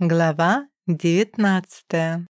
Глава 19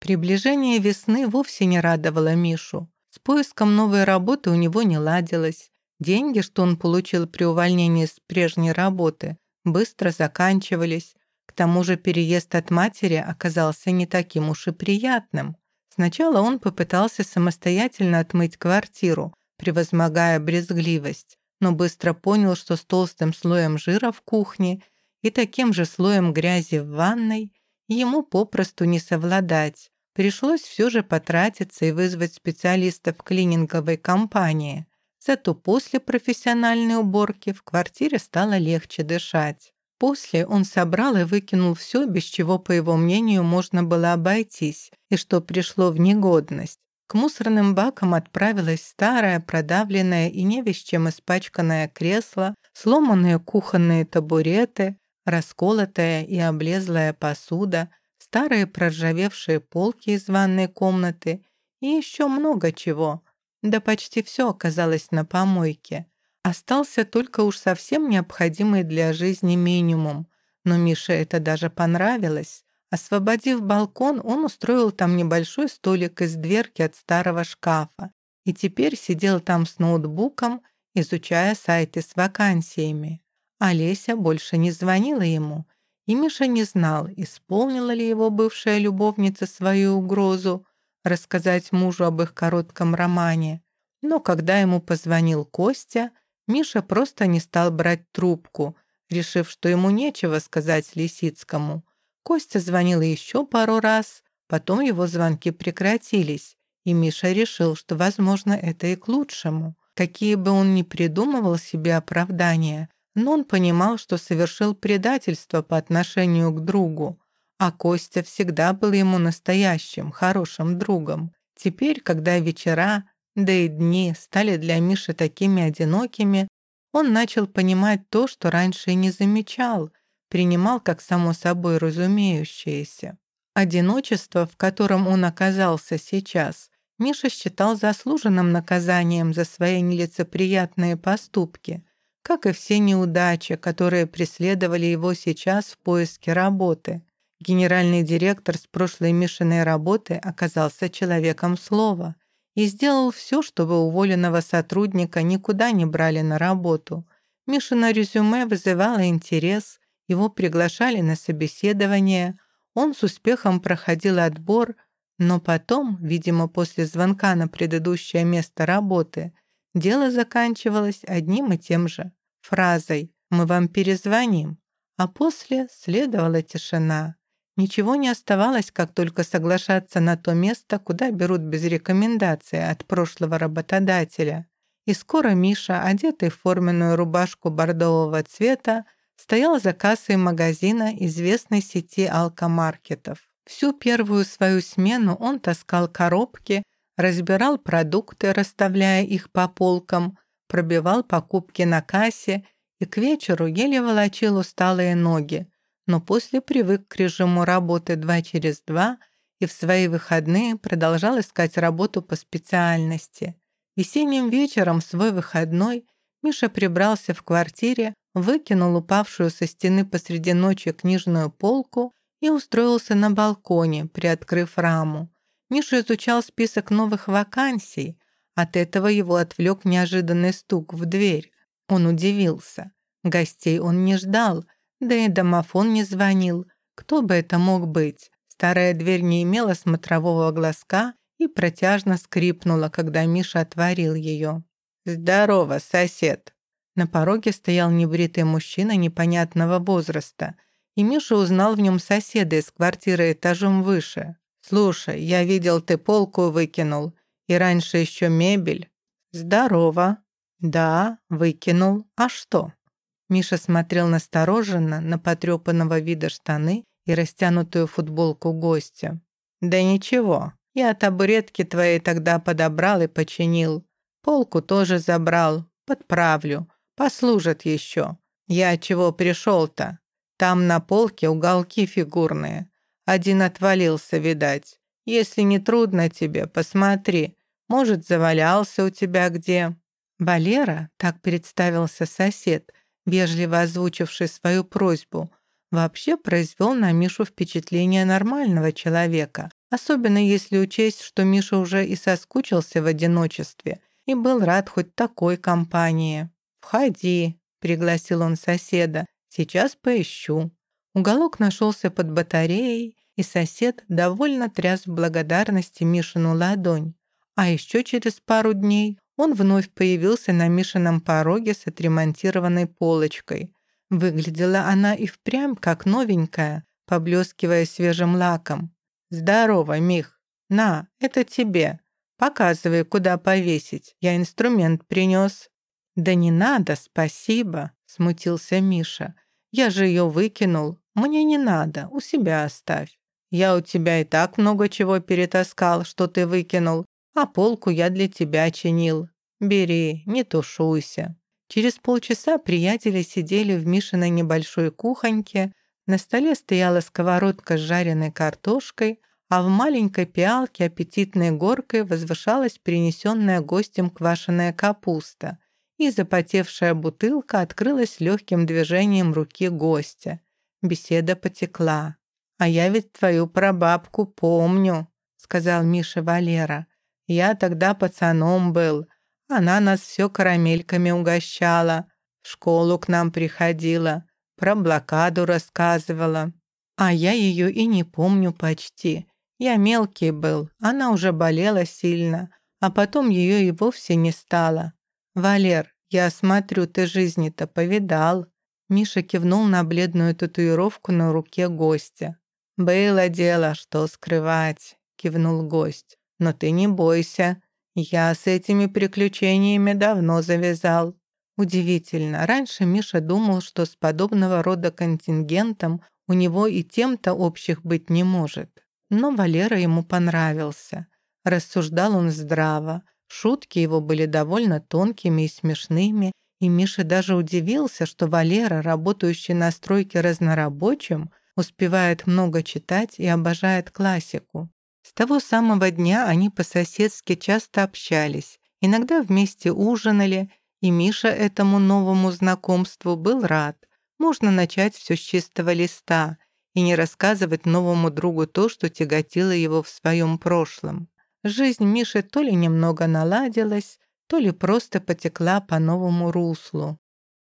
Приближение весны вовсе не радовало Мишу. С поиском новой работы у него не ладилось. Деньги, что он получил при увольнении с прежней работы, быстро заканчивались. К тому же переезд от матери оказался не таким уж и приятным. Сначала он попытался самостоятельно отмыть квартиру, превозмогая брезгливость, но быстро понял, что с толстым слоем жира в кухне – и таким же слоем грязи в ванной ему попросту не совладать. Пришлось все же потратиться и вызвать специалистов клининговой компании. Зато после профессиональной уборки в квартире стало легче дышать. После он собрал и выкинул все, без чего, по его мнению, можно было обойтись, и что пришло в негодность. К мусорным бакам отправилось старое, продавленное и не чем испачканное кресло, сломанные кухонные табуреты, расколотая и облезлая посуда, старые проржавевшие полки из ванной комнаты и еще много чего. Да почти все оказалось на помойке. Остался только уж совсем необходимый для жизни минимум. Но Мише это даже понравилось. Освободив балкон, он устроил там небольшой столик из дверки от старого шкафа и теперь сидел там с ноутбуком, изучая сайты с вакансиями. Олеся больше не звонила ему, и Миша не знал, исполнила ли его бывшая любовница свою угрозу рассказать мужу об их коротком романе. Но когда ему позвонил Костя, Миша просто не стал брать трубку, решив, что ему нечего сказать Лисицкому. Костя звонил еще пару раз, потом его звонки прекратились, и Миша решил, что, возможно, это и к лучшему. Какие бы он ни придумывал себе оправдания – но он понимал, что совершил предательство по отношению к другу, а Костя всегда был ему настоящим, хорошим другом. Теперь, когда вечера, да и дни стали для Миши такими одинокими, он начал понимать то, что раньше не замечал, принимал как само собой разумеющееся. Одиночество, в котором он оказался сейчас, Миша считал заслуженным наказанием за свои нелицеприятные поступки – как и все неудачи, которые преследовали его сейчас в поиске работы. Генеральный директор с прошлой Мишиной работы оказался человеком слова и сделал все, чтобы уволенного сотрудника никуда не брали на работу. Мишина резюме вызывало интерес, его приглашали на собеседование, он с успехом проходил отбор, но потом, видимо, после звонка на предыдущее место работы, Дело заканчивалось одним и тем же фразой «Мы вам перезвоним», а после следовала тишина. Ничего не оставалось, как только соглашаться на то место, куда берут без рекомендации от прошлого работодателя. И скоро Миша, одетый в форменную рубашку бордового цвета, стоял за кассой магазина известной сети алкомаркетов. Всю первую свою смену он таскал коробки, разбирал продукты, расставляя их по полкам, пробивал покупки на кассе и к вечеру еле волочил усталые ноги, но после привык к режиму работы два через два и в свои выходные продолжал искать работу по специальности. Весенним вечером свой выходной Миша прибрался в квартире, выкинул упавшую со стены посреди ночи книжную полку и устроился на балконе, приоткрыв раму. Миша изучал список новых вакансий. От этого его отвлек неожиданный стук в дверь. Он удивился. Гостей он не ждал, да и домофон не звонил. Кто бы это мог быть? Старая дверь не имела смотрового глазка и протяжно скрипнула, когда Миша отворил ее. «Здорово, сосед!» На пороге стоял небритый мужчина непонятного возраста, и Миша узнал в нем соседа из квартиры этажом выше. «Слушай, я видел, ты полку выкинул, и раньше еще мебель». «Здорово». «Да, выкинул. А что?» Миша смотрел настороженно на потрепанного вида штаны и растянутую футболку гостя. «Да ничего, я табуретки твои тогда подобрал и починил. Полку тоже забрал, подправлю, послужат еще. Я чего пришел-то? Там на полке уголки фигурные. Один отвалился, видать. Если не трудно тебе, посмотри. Может, завалялся у тебя где?» Валера, так представился сосед, вежливо озвучивший свою просьбу, вообще произвел на Мишу впечатление нормального человека, особенно если учесть, что Миша уже и соскучился в одиночестве и был рад хоть такой компании. «Входи», — пригласил он соседа, — «сейчас поищу». Уголок нашелся под батареей, и сосед довольно тряс в благодарности Мишину ладонь. А еще через пару дней он вновь появился на Мишином пороге с отремонтированной полочкой. Выглядела она и впрямь как новенькая, поблескивая свежим лаком. «Здорово, Мих! На, это тебе. Показывай, куда повесить. Я инструмент принес». «Да не надо, спасибо», — смутился Миша. «Я же ее выкинул. Мне не надо, у себя оставь. Я у тебя и так много чего перетаскал, что ты выкинул а полку я для тебя чинил. Бери, не тушуйся». Через полчаса приятели сидели в Мишиной небольшой кухоньке, на столе стояла сковородка с жареной картошкой, а в маленькой пиалке аппетитной горкой возвышалась принесенная гостем квашеная капуста, и запотевшая бутылка открылась легким движением руки гостя. Беседа потекла. «А я ведь твою прабабку помню», — сказал Миша Валера. Я тогда пацаном был. Она нас все карамельками угощала. В школу к нам приходила. Про блокаду рассказывала. А я ее и не помню почти. Я мелкий был, она уже болела сильно, а потом ее и вовсе не стало. «Валер, я смотрю, ты жизни-то повидал». Миша кивнул на бледную татуировку на руке гостя. «Было дело, что скрывать», — кивнул гость. Но ты не бойся, я с этими приключениями давно завязал. Удивительно, раньше Миша думал, что с подобного рода контингентом у него и тем-то общих быть не может. Но Валера ему понравился. Рассуждал он здраво, шутки его были довольно тонкими и смешными, и Миша даже удивился, что Валера, работающий на стройке разнорабочим, успевает много читать и обожает классику. С того самого дня они по-соседски часто общались, иногда вместе ужинали, и Миша этому новому знакомству был рад. Можно начать все с чистого листа и не рассказывать новому другу то, что тяготило его в своем прошлом. Жизнь Миши то ли немного наладилась, то ли просто потекла по новому руслу.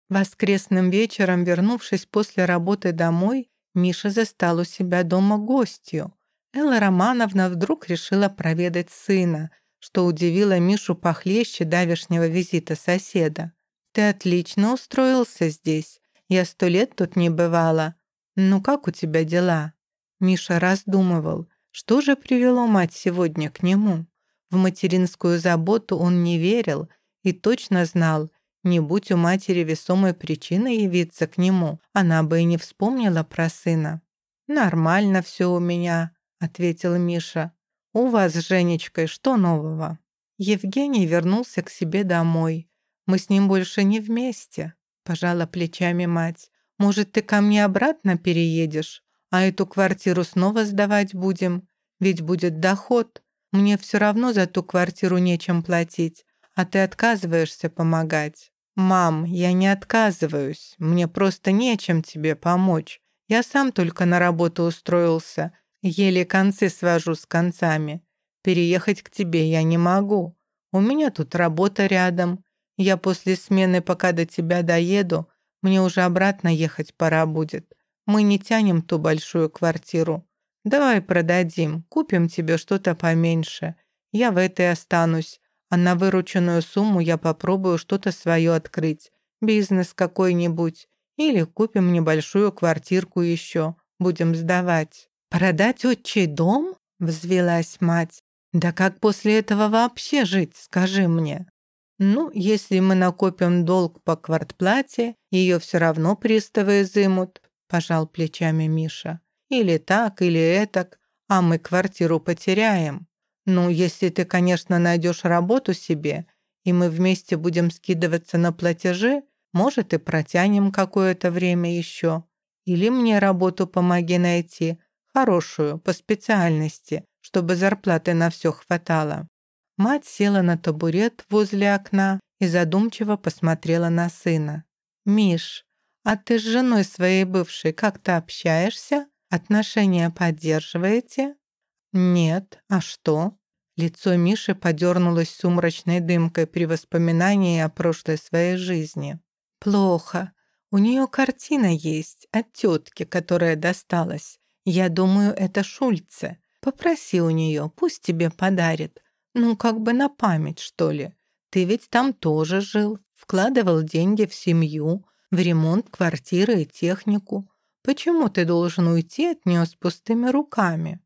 Воскресным вечером, вернувшись после работы домой, Миша застал у себя дома гостью. Элла Романовна вдруг решила проведать сына, что удивило Мишу похлеще давешнего визита соседа. «Ты отлично устроился здесь. Я сто лет тут не бывала. Ну как у тебя дела?» Миша раздумывал, что же привело мать сегодня к нему. В материнскую заботу он не верил и точно знал, не будь у матери весомой причины явиться к нему, она бы и не вспомнила про сына. «Нормально все у меня», ответил Миша. «У вас с Женечкой что нового?» Евгений вернулся к себе домой. «Мы с ним больше не вместе», — пожала плечами мать. «Может, ты ко мне обратно переедешь, а эту квартиру снова сдавать будем? Ведь будет доход. Мне все равно за ту квартиру нечем платить, а ты отказываешься помогать». «Мам, я не отказываюсь. Мне просто нечем тебе помочь. Я сам только на работу устроился. Еле концы свожу с концами. Переехать к тебе я не могу. У меня тут работа рядом. Я после смены, пока до тебя доеду, мне уже обратно ехать пора будет. Мы не тянем ту большую квартиру. Давай продадим, купим тебе что-то поменьше. Я в этой останусь, а на вырученную сумму я попробую что-то свое открыть. Бизнес какой-нибудь. Или купим небольшую квартирку еще. Будем сдавать. «Продать отчий дом?» — взвелась мать. «Да как после этого вообще жить, скажи мне?» «Ну, если мы накопим долг по квартплате, ее все равно приставы изымут», — пожал плечами Миша. «Или так, или этак, а мы квартиру потеряем. Ну, если ты, конечно, найдешь работу себе, и мы вместе будем скидываться на платежи, может, и протянем какое-то время еще. Или мне работу помоги найти, Хорошую, по специальности, чтобы зарплаты на все хватало. Мать села на табурет возле окна и задумчиво посмотрела на сына. «Миш, А ты с женой своей бывшей как-то общаешься? Отношения поддерживаете?» «Нет. А что?» Лицо Миши подернулось сумрачной дымкой при воспоминании о прошлой своей жизни. «Плохо. У нее картина есть от тетки, которая досталась. Я думаю, это Шульце. Попроси у нее, пусть тебе подарит. Ну, как бы на память, что ли. Ты ведь там тоже жил, вкладывал деньги в семью, в ремонт квартиры и технику. Почему ты должен уйти от нее с пустыми руками?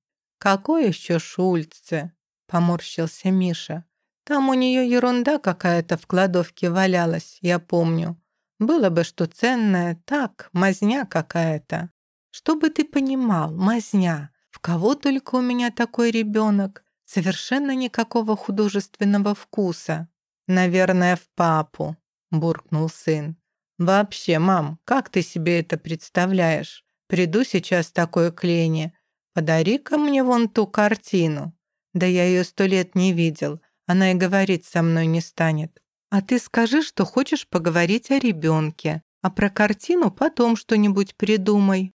Какой еще Шульце? Поморщился Миша. Там у нее ерунда какая-то в кладовке валялась, я помню. Было бы что ценное, так, мазня какая-то. Чтобы ты понимал, мазня. В кого только у меня такой ребенок? Совершенно никакого художественного вкуса. Наверное, в папу, буркнул сын. Вообще, мам, как ты себе это представляешь? Приду сейчас такое клейне. Подари-ка мне вон ту картину. Да я ее сто лет не видел. Она и говорить со мной не станет. А ты скажи, что хочешь поговорить о ребенке, а про картину потом что-нибудь придумай».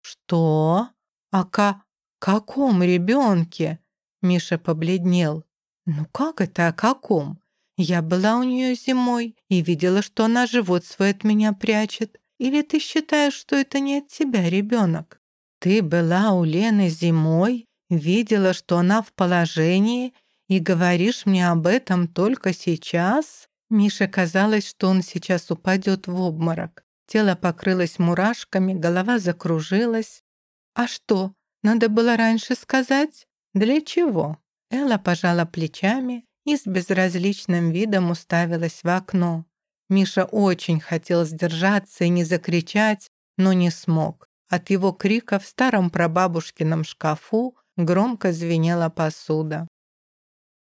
«Что? О ка каком ребенке?» Миша побледнел. «Ну как это о каком? Я была у нее зимой и видела, что она живот свой от меня прячет. Или ты считаешь, что это не от тебя ребенок? Ты была у Лены зимой, видела, что она в положении, и говоришь мне об этом только сейчас?» Мише казалось, что он сейчас упадет в обморок. Тело покрылось мурашками, голова закружилась. «А что, надо было раньше сказать? Для чего?» Элла пожала плечами и с безразличным видом уставилась в окно. Миша очень хотел сдержаться и не закричать, но не смог. От его крика в старом прабабушкином шкафу громко звенела посуда.